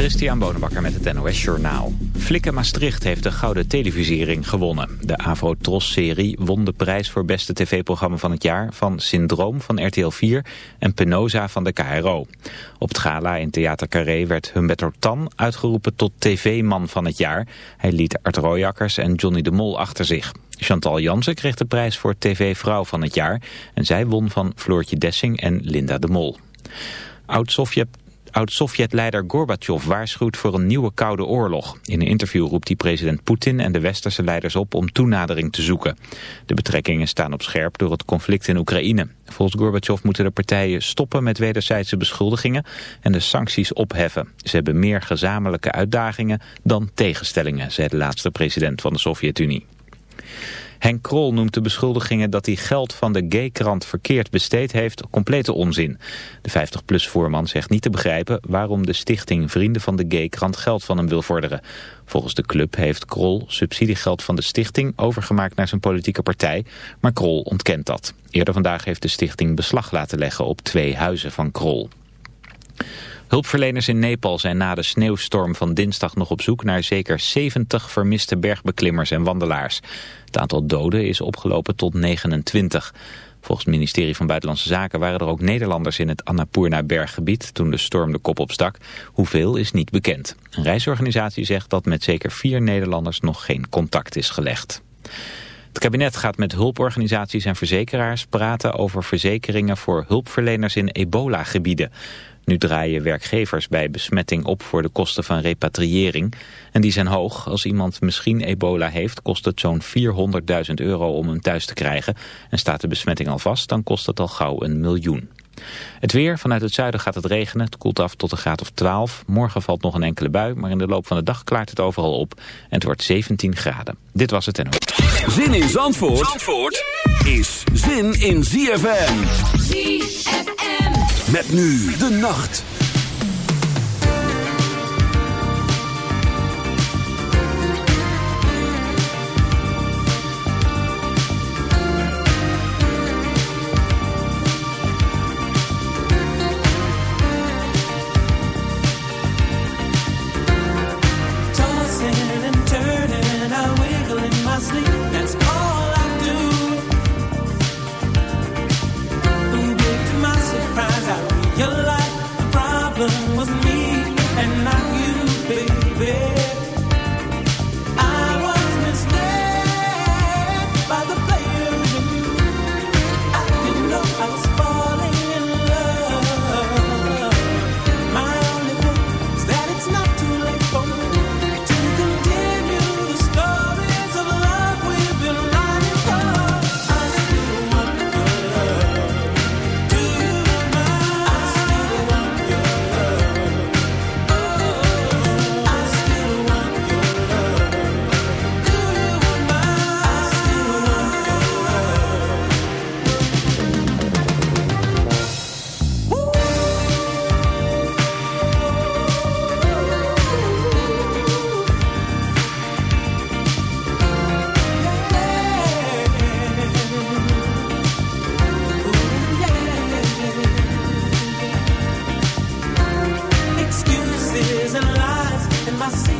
Christian Bonenbakker met het NOS Journaal. Flikken Maastricht heeft de Gouden Televisiering gewonnen. De Avro-Tros-serie won de prijs voor beste tv-programma van het jaar... van Syndroom van RTL 4 en Penosa van de KRO. Op het gala in Theater Carré werd Humberto Tan uitgeroepen tot tv-man van het jaar. Hij liet Art Royakkers en Johnny de Mol achter zich. Chantal Jansen kreeg de prijs voor tv-vrouw van het jaar... en zij won van Floortje Dessing en Linda de Mol. Oud-Sovjet Oud-Sovjet-leider Gorbachev waarschuwt voor een nieuwe koude oorlog. In een interview roept hij president Poetin en de westerse leiders op om toenadering te zoeken. De betrekkingen staan op scherp door het conflict in Oekraïne. Volgens Gorbachev moeten de partijen stoppen met wederzijdse beschuldigingen en de sancties opheffen. Ze hebben meer gezamenlijke uitdagingen dan tegenstellingen, zei de laatste president van de Sovjet-Unie. Henk Krol noemt de beschuldigingen dat hij geld van de gaykrant verkeerd besteed heeft complete onzin. De 50PLUS-voorman zegt niet te begrijpen waarom de stichting Vrienden van de Gaykrant geld van hem wil vorderen. Volgens de club heeft Krol subsidiegeld van de stichting overgemaakt naar zijn politieke partij, maar Krol ontkent dat. Eerder vandaag heeft de stichting beslag laten leggen op twee huizen van Krol. Hulpverleners in Nepal zijn na de sneeuwstorm van dinsdag nog op zoek naar zeker 70 vermiste bergbeklimmers en wandelaars. Het aantal doden is opgelopen tot 29. Volgens het ministerie van Buitenlandse Zaken waren er ook Nederlanders in het Annapurna-berggebied toen de storm de kop opstak. Hoeveel is niet bekend. Een reisorganisatie zegt dat met zeker vier Nederlanders nog geen contact is gelegd. Het kabinet gaat met hulporganisaties en verzekeraars praten over verzekeringen voor hulpverleners in ebola-gebieden. Nu draaien werkgevers bij besmetting op voor de kosten van repatriëring. En die zijn hoog. Als iemand misschien ebola heeft, kost het zo'n 400.000 euro om hem thuis te krijgen. En staat de besmetting al vast, dan kost het al gauw een miljoen. Het weer, vanuit het zuiden gaat het regenen. Het koelt af tot een graad of 12. Morgen valt nog een enkele bui, maar in de loop van de dag klaart het overal op. En het wordt 17 graden. Dit was het en Zin in Zandvoort, Zandvoort is zin in ZFM. ZFM. Met nu de nacht. see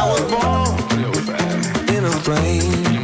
I was born in a plane.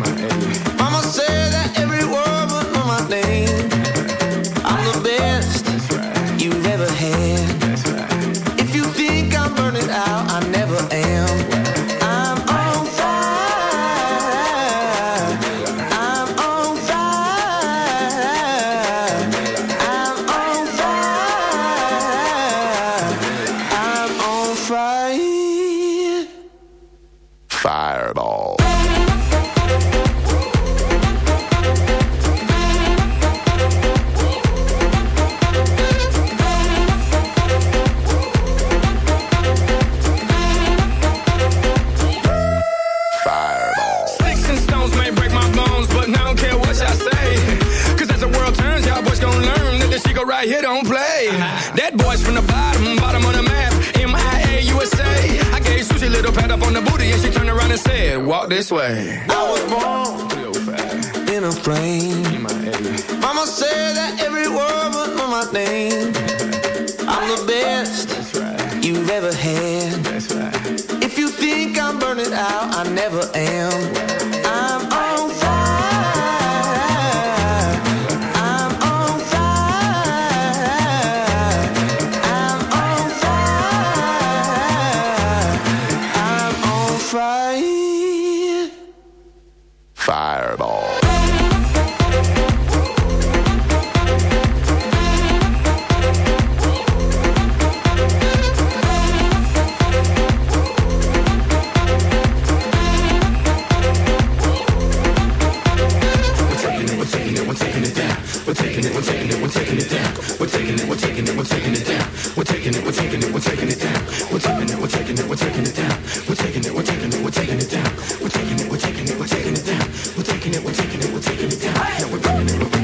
taking it, we're taking it down. We're taking it, we're taking it, we're taking it down. We're taking it, we're taking it, we're taking it down. We're taking it, we're taking it, we're taking it down. We're taking it, we're taking it, we're taking it down. We're taking it, we're taking it, we're taking it down. Yeah, we're bringing it, we're bringing it.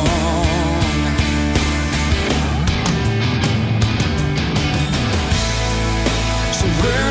Where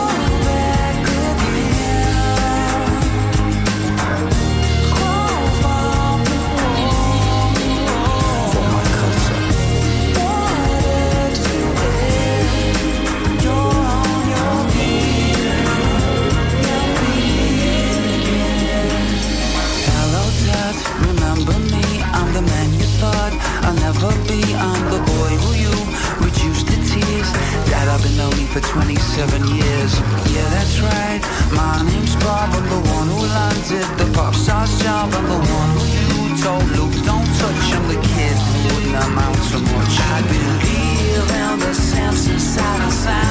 Job. I'm the one who told Luke, don't touch. I'm the kid wouldn't amount to much. I believe in the sense inside of sound.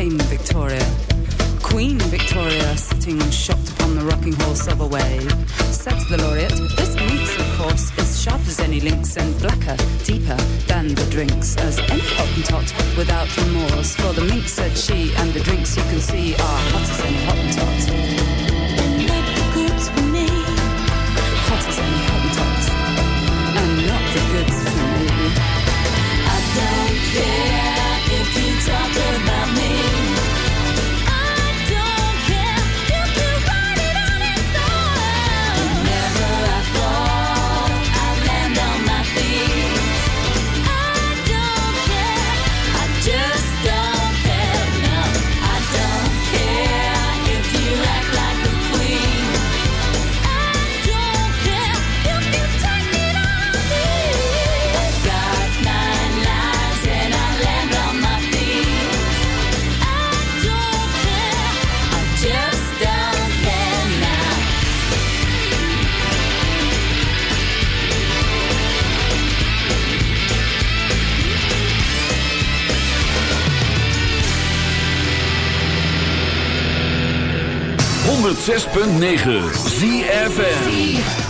came Victoria. Queen Victoria, sitting shocked upon the rocking horse of a wave, said to the laureate, This minx, of course, is sharp as any lynx and blacker, deeper than the drinks, as any hottentot without remorse. For the minx, said she, and the drinks you can see are hot as any hottentot. 106.9 ZFN